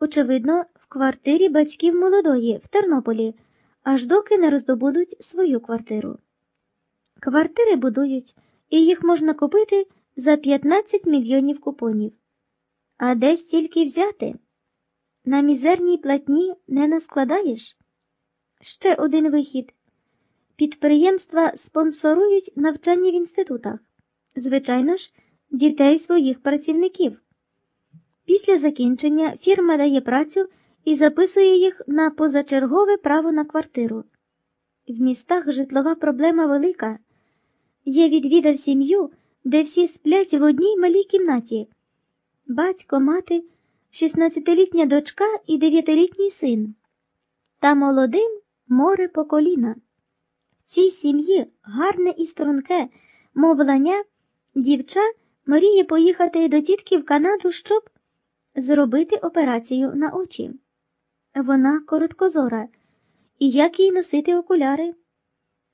очевидно, в квартирі батьків молодої в Тернополі, аж доки не роздобудуть свою квартиру. Квартири будують, і їх можна купити за 15 мільйонів купонів. А де стільки взяти? На мізерній платні не наскладаєш? Ще один вихід. Підприємства спонсорують навчання в інститутах, звичайно ж, дітей своїх працівників. Після закінчення фірма дає працю і записує їх на позачергове право на квартиру. В містах житлова проблема велика. Я відвідав сім'ю, де всі сплять в одній малій кімнаті батько, мати, 16-літня дочка і 9-літній син. Та молодим море по коліна. В цій сім'ї гарне і струнке, мов ланя, дівча мріє поїхати до тітки в Канаду, щоб зробити операцію на очі. Вона короткозора, і як їй носити окуляри?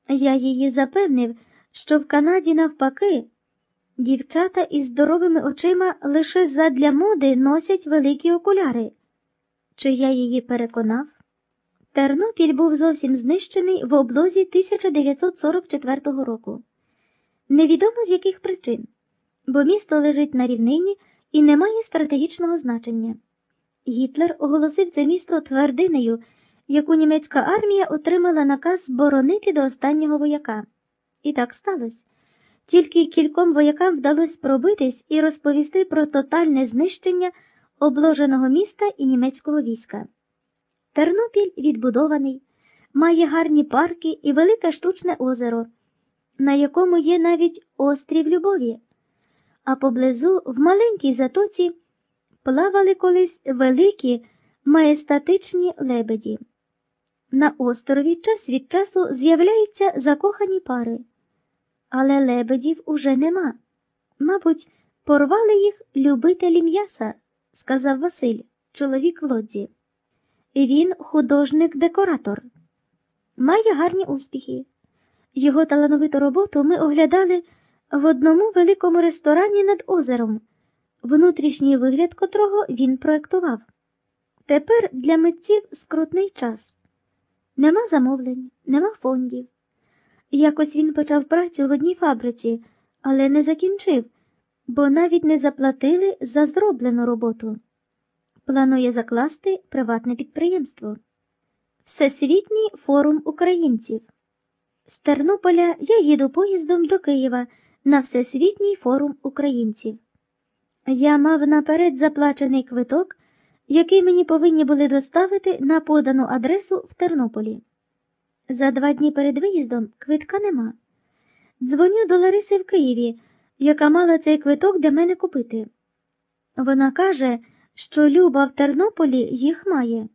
Я її запевнив, що в Канаді, навпаки, дівчата із здоровими очима лише задля моди носять великі окуляри. Чи я її переконав? Тернопіль був зовсім знищений в облозі 1944 року. Невідомо з яких причин, бо місто лежить на рівнині і не має стратегічного значення. Гітлер оголосив це місто твердинею, яку німецька армія отримала наказ боронити до останнього вояка. І так сталося. Тільки кільком воякам вдалося пробитись і розповісти про тотальне знищення обложеного міста і німецького війська. Тернопіль відбудований, має гарні парки і велике штучне озеро, на якому є навіть острів Любові, а поблизу в маленькій затоці плавали колись великі маєстатичні лебеді. На острові час від часу з'являються закохані пари, але лебедів уже нема. Мабуть, порвали їх любителі м'яса, сказав Василь, чоловік лодзі. Він художник-декоратор, має гарні успіхи. Його талановиту роботу ми оглядали в одному великому ресторані над озером, внутрішній вигляд котрого він проектував. Тепер для митців скрутний час. Нема замовлень, нема фондів. Якось він почав працю в одній фабриці, але не закінчив, бо навіть не заплатили за зроблену роботу. Планує закласти приватне підприємство. Всесвітній форум українців. З Тернополя я їду поїздом до Києва на Всесвітній форум українців. Я мав наперед заплачений квиток, який мені повинні були доставити на подану адресу в Тернополі. За два дні перед виїздом квитка нема. Дзвоню до Лариси в Києві, яка мала цей квиток для мене купити. Вона каже, що Люба в Тернополі їх має,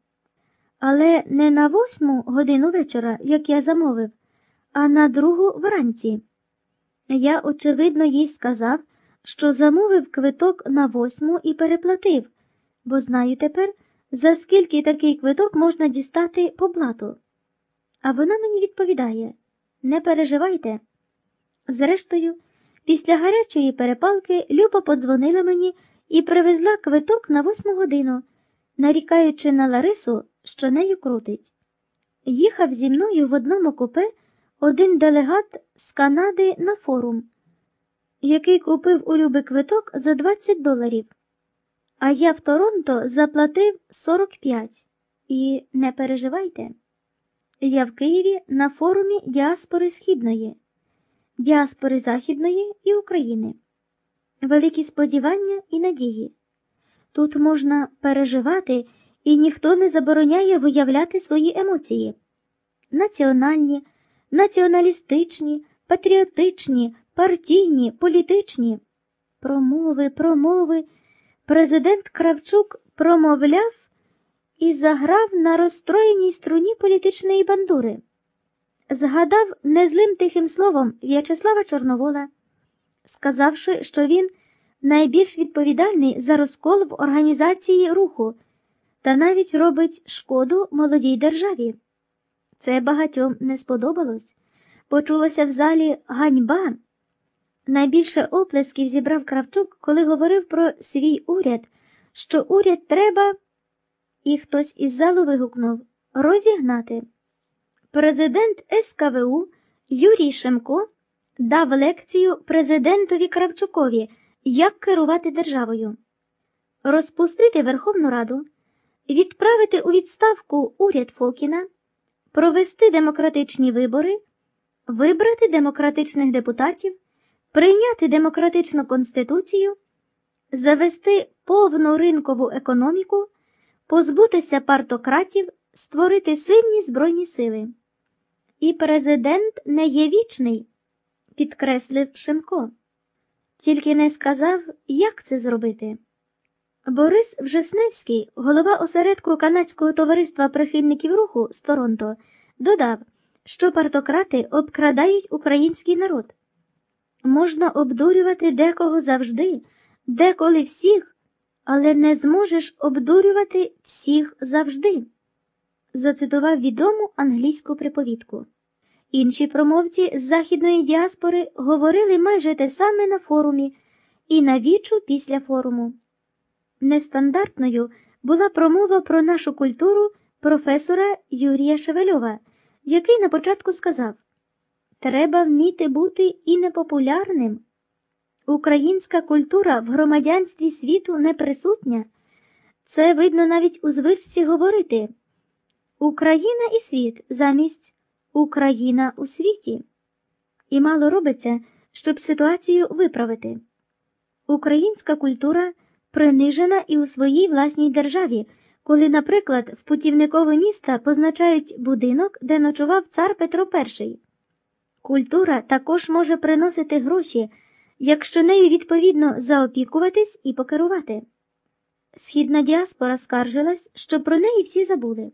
але не на восьму годину вечора, як я замовив, а на другу вранці. Я, очевидно, їй сказав, що замовив квиток на восьму і переплатив, бо знаю тепер, за скільки такий квиток можна дістати по блату. А вона мені відповідає не переживайте. Зрештою, після гарячої перепалки Люба подзвонила мені і привезла квиток на восьму годину, нарікаючи на Ларису, що нею крутить. Їхав зі мною в одному купе один делегат з Канади на форум, який купив у Люби квиток за 20 доларів, а я в Торонто заплатив 45. І не переживайте. Я в Києві на форумі діаспори Східної, діаспори Західної і України. Великі сподівання і надії. Тут можна переживати, і ніхто не забороняє виявляти свої емоції національні, націоналістичні, патріотичні, партійні, політичні. Промови, промови. Президент Кравчук промовляв і заграв на розстроєній струні політичної бандури. Згадав незлим тихим словом В'ячеслава Чорновола, сказавши, що він найбільш відповідальний за розкол в організації руху та навіть робить шкоду молодій державі. Це багатьом не сподобалось. Почулося в залі ганьба. Найбільше оплесків зібрав Кравчук, коли говорив про свій уряд, що уряд треба. І хтось із залу вигукнув розігнати. Президент СКВУ Юрій Шемко дав лекцію президентові Кравчукові, як керувати державою, розпустити Верховну Раду, відправити у відставку уряд Фокіна, провести демократичні вибори, вибрати демократичних депутатів, прийняти демократичну конституцію, завести повну ринкову економіку, позбутися партократів, створити сильні збройні сили. І президент не є вічний, підкреслив Шемко. Тільки не сказав, як це зробити. Борис Вжесневський, голова осередку канадського товариства прихильників руху з Торонто, додав, що партократи обкрадають український народ. Можна обдурювати декого завжди, деколи всіх, але не зможеш обдурювати всіх завжди. Зацитував відому англійську приповідку. Інші промовці з західної діаспори говорили майже те саме на форумі і на вічу після форуму. Нестандартною була промова про нашу культуру професора Юрія Шевельова, який на початку сказав: Треба вміти бути і непопулярним. Українська культура в громадянстві світу не присутня. Це видно навіть у звичці говорити Україна і світ замість Україна у світі. І мало робиться, щоб ситуацію виправити. Українська культура принижена і у своїй власній державі, коли, наприклад, в путівникове міста позначають будинок, де ночував цар Петро І. Культура також може приносити гроші, якщо нею відповідно заопікуватись і покерувати. Східна діаспора скаржилась, що про неї всі забули.